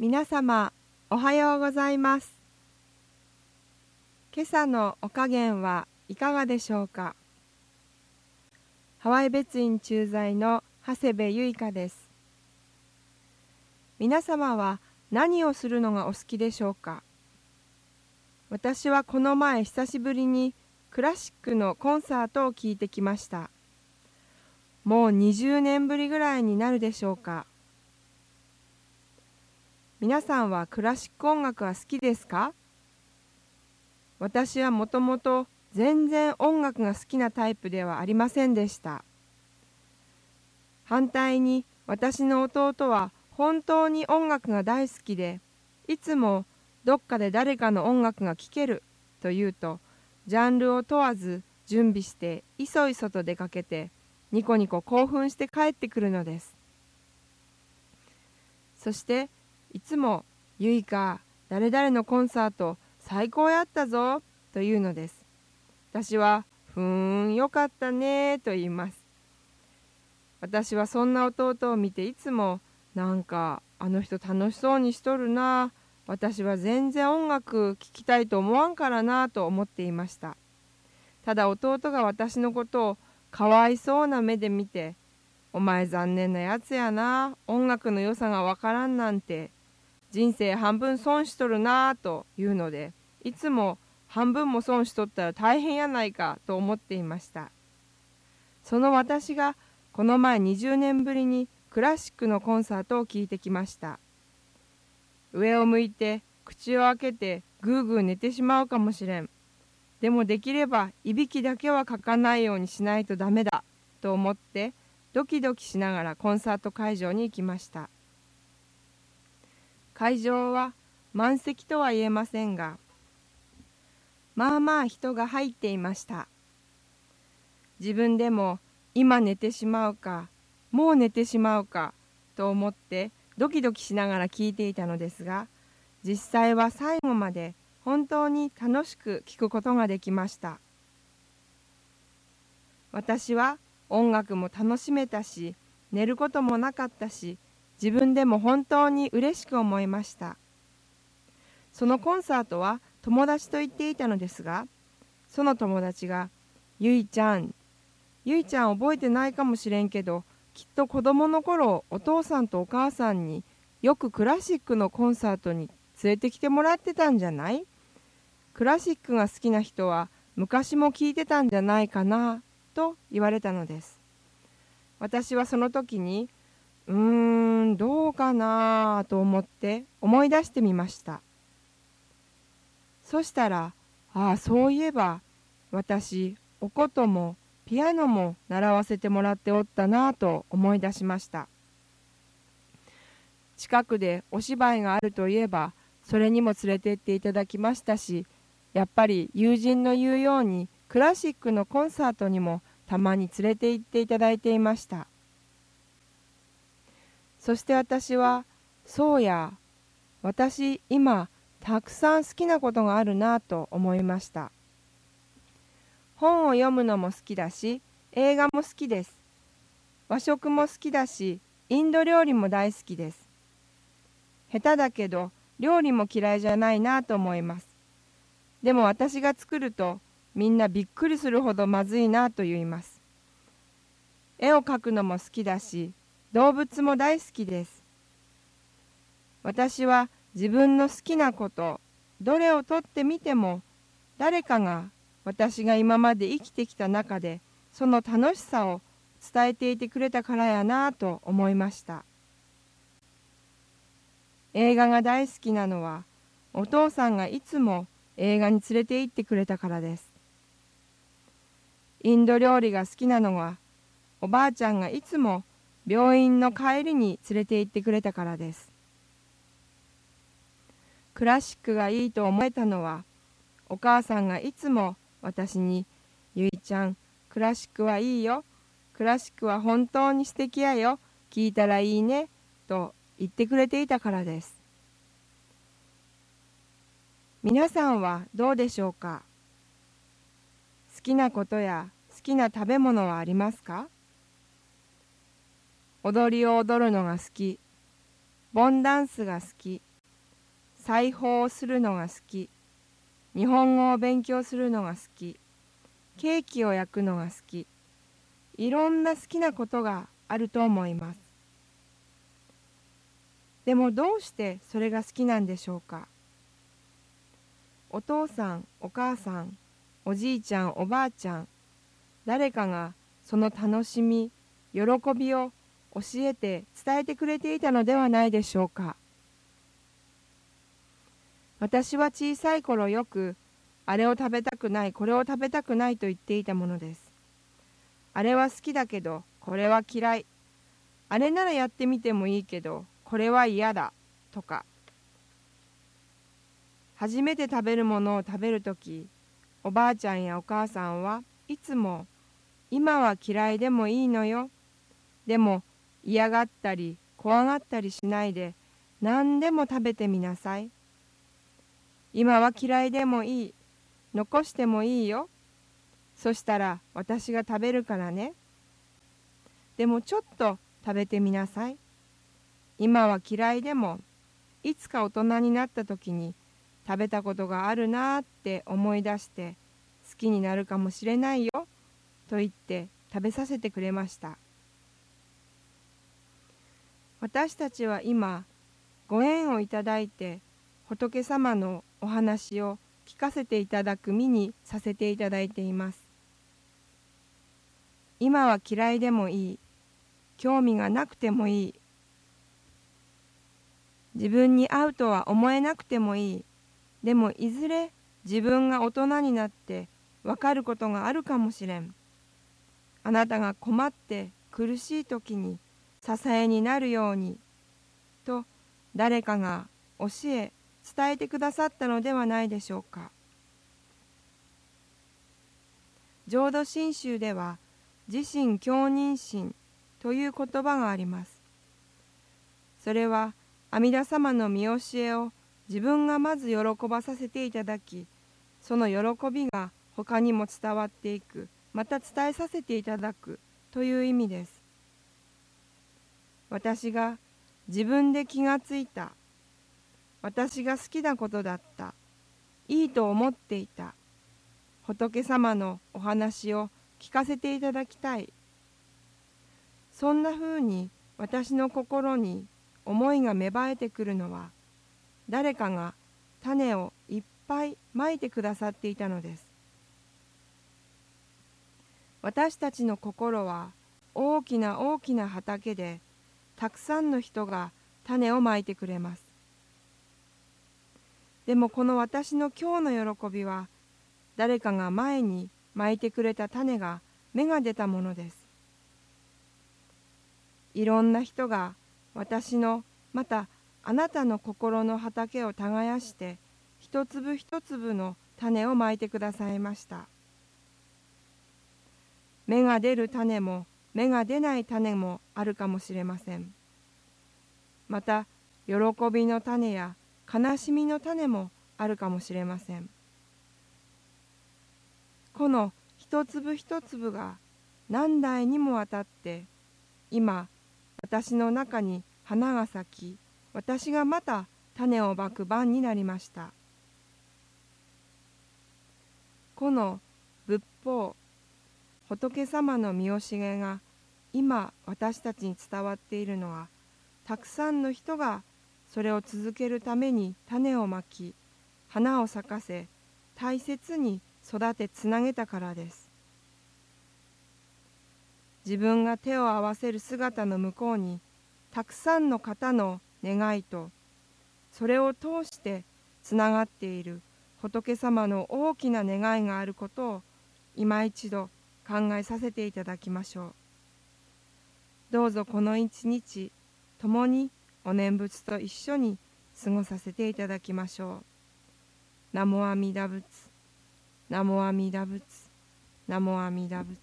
皆様おはようございます。今朝のお加減はいかがでしょうか？ハワイ別院駐在の長谷部由香です。皆様は何をするのがお好きでしょうか？私はこの前久しぶりにクラシックのコンサートを聞いてきました。もう20年ぶりぐらいになるでしょうか？皆さんはクラシック音楽は好きですか？私はもともと全然音楽が好きなタイプではありませんでした。反対に私の弟は本当に音楽が大好きでいつもどっかで誰かの音楽が聴けると言うとジャンルを問わず準備していそいそと出かけてニコニコ興奮して帰ってくるのです。そしていつも「ゆいか誰々のコンサート最高やったぞ」というのです。私は「ふーんよかったね」と言います。私はそんな弟を見ていつもなんかあの人楽しそうにしとるな。私は全然音楽聴きたいと思わんからなと思っていました。ただ弟が私のことをかわいそうな目で見て「お前残念なやつやな音楽の良さがわからんなんて人生半分損しとるなぁというのでいつも半分も損しとったら大変やないかと思っていました。その私がこの前20年ぶりにクラシックのコンサートを聴いてきました。上を向いて口を開けてぐーぐー寝てしまうかもしれん。でもできればいびきだけはかかないようにしないとダメだと思ってドキドキしながらコンサート会場に行きました。会場は満席とは言えませんがまあまあ人が入っていました。自分でも今寝てしまうかもう寝てしまうかと思ってドキドキしながら聞いていたのですが実際は最後まで本当に楽しく聞くことができました。私は音楽も楽しめたし寝ることもなかったし自分でも本当に嬉しく思いました。そのコンサートは友達と言っていたのですがその友達が「ゆいちゃんゆいちゃん覚えてないかもしれんけどきっと子供の頃お父さんとお母さんによくクラシックのコンサートに連れてきてもらってたんじゃない？クラシックが好きな人は昔も聞いてたんじゃないかな？と言われたのです。私はその時にうーんどうかなと思って思い出してみました。そしたらああそういえば私お琴もピアノも習わせてもらっておったなと思い出しました。近くでお芝居があるといえばそれにも連れてっていただきましたしやっぱり友人の言うようにクラシックのコンサートにもたまに連れて行っていただいていました。そして私はそうや私今たくさん好きなことがあるなと思いました。本を読むのも好きだし映画も好きです。和食も好きだしインド料理も大好きです。下手だけど料理も嫌いじゃないなと思います。でも私が作るとみんなびっくりするほどまずいなと言います。絵を描くのも好きだし動物も大好きです。私は自分の好きなことどれをとってみても誰かが私が今まで生きてきた中でその楽しさを伝えていてくれたからやなと思いました。映画が大好きなのはお父さんがいつも映画に連れて行ってくれたからです。インド料理が好きなのはおばあちゃんがいつも病院の帰りに連れて行ってくれたからです。クラシックがいいと思えたのはお母さんがいつも私に「ゆいちゃんクラシックはいいよ。クラシックは本当に素敵やよ。聞いたらいいね」と言ってくれていたからです。皆さんはどうでしょうか？好きなことや好きな食べ物はありますか？踊りを踊るのが好き、ボンダンスが好き、裁縫をするのが好き。日本語を勉強するのが好き。ケーキを焼くのが好き。いろんな好きなことがあると思います。でもどうしてそれが好きなんでしょうか？お父さんお母さんおじいちゃんおばあちゃん誰かがその楽しみ喜びを教えて伝えてくれていたのではないでしょうか。私は小さい頃よくあれを食べたくないこれを食べたくないと言っていたものです。あれは好きだけどこれは嫌い。あれならやってみてもいいけどこれは嫌だとか。初めて食べるものを食べるときおばあちゃんやお母さんはいつも「今は嫌いでもいいのよ」でも嫌がったり怖がったりしないで何でも食べてみなさい。今は嫌いでもいい。残してもいいよ。そしたら私が食べるからね。でもちょっと食べてみなさい。今は嫌いでもいつか大人になった時に食べたことがあるなーって思い出して好きになるかもしれないよと言って食べさせてくれました。私たちは今ご縁をいただいて仏様のお話を聞かせていただく身にさせていただいています。今は嫌いでもいい。興味がなくてもいい。自分に合うとは思えなくてもいい。でもいずれ自分が大人になって分かることがあるかもしれん。あなたが困って苦しい時に支えになるようにと誰かが教え伝えてくださったのではないでしょうか。浄土真宗では自身共認心という言葉があります。それは阿弥陀様の見教えを自分がまず喜ばさせていただきその喜びが他にも伝わっていくまた伝えさせていただくという意味です。私が自分で気がついた。私が好きなことだった。いいと思っていた。仏様のお話を聞かせていただきたい。そんなふうに私の心に思いが芽生えてくるのは誰かが種をいっぱいまいてくださっていたのです。私たちの心は大きな大きな畑でたくさんの人が種をまいてくれます。でもこの私の今日の喜びは誰かが前にまいてくれた種が芽が出たものです。いろんな人が私のまたあなたの心の畑を耕して一粒一粒の種をまいてくださいました。芽が出る種も芽が出ない種もあるかもしれません。また喜びの種や悲しみの種もあるかもしれません。この一粒一粒が何代にもわたって今私の中に花が咲き私がまた種をまく番になりました。この仏法仏様の見教えが今私たちに伝わっているのはたくさんの人がそれを続けるために種をまき花を咲かせ大切に育てつなげたからです。自分が手を合わせる姿の向こうにたくさんの方の願いとそれを通してつながっている仏様の大きな願いがあることを今一度考えさせていただきましょう。どうぞこの一日共にお念仏と一緒に過ごさせていただきましょう。ナモ阿弥陀仏。ナモ阿弥陀仏。ナモ阿弥陀仏。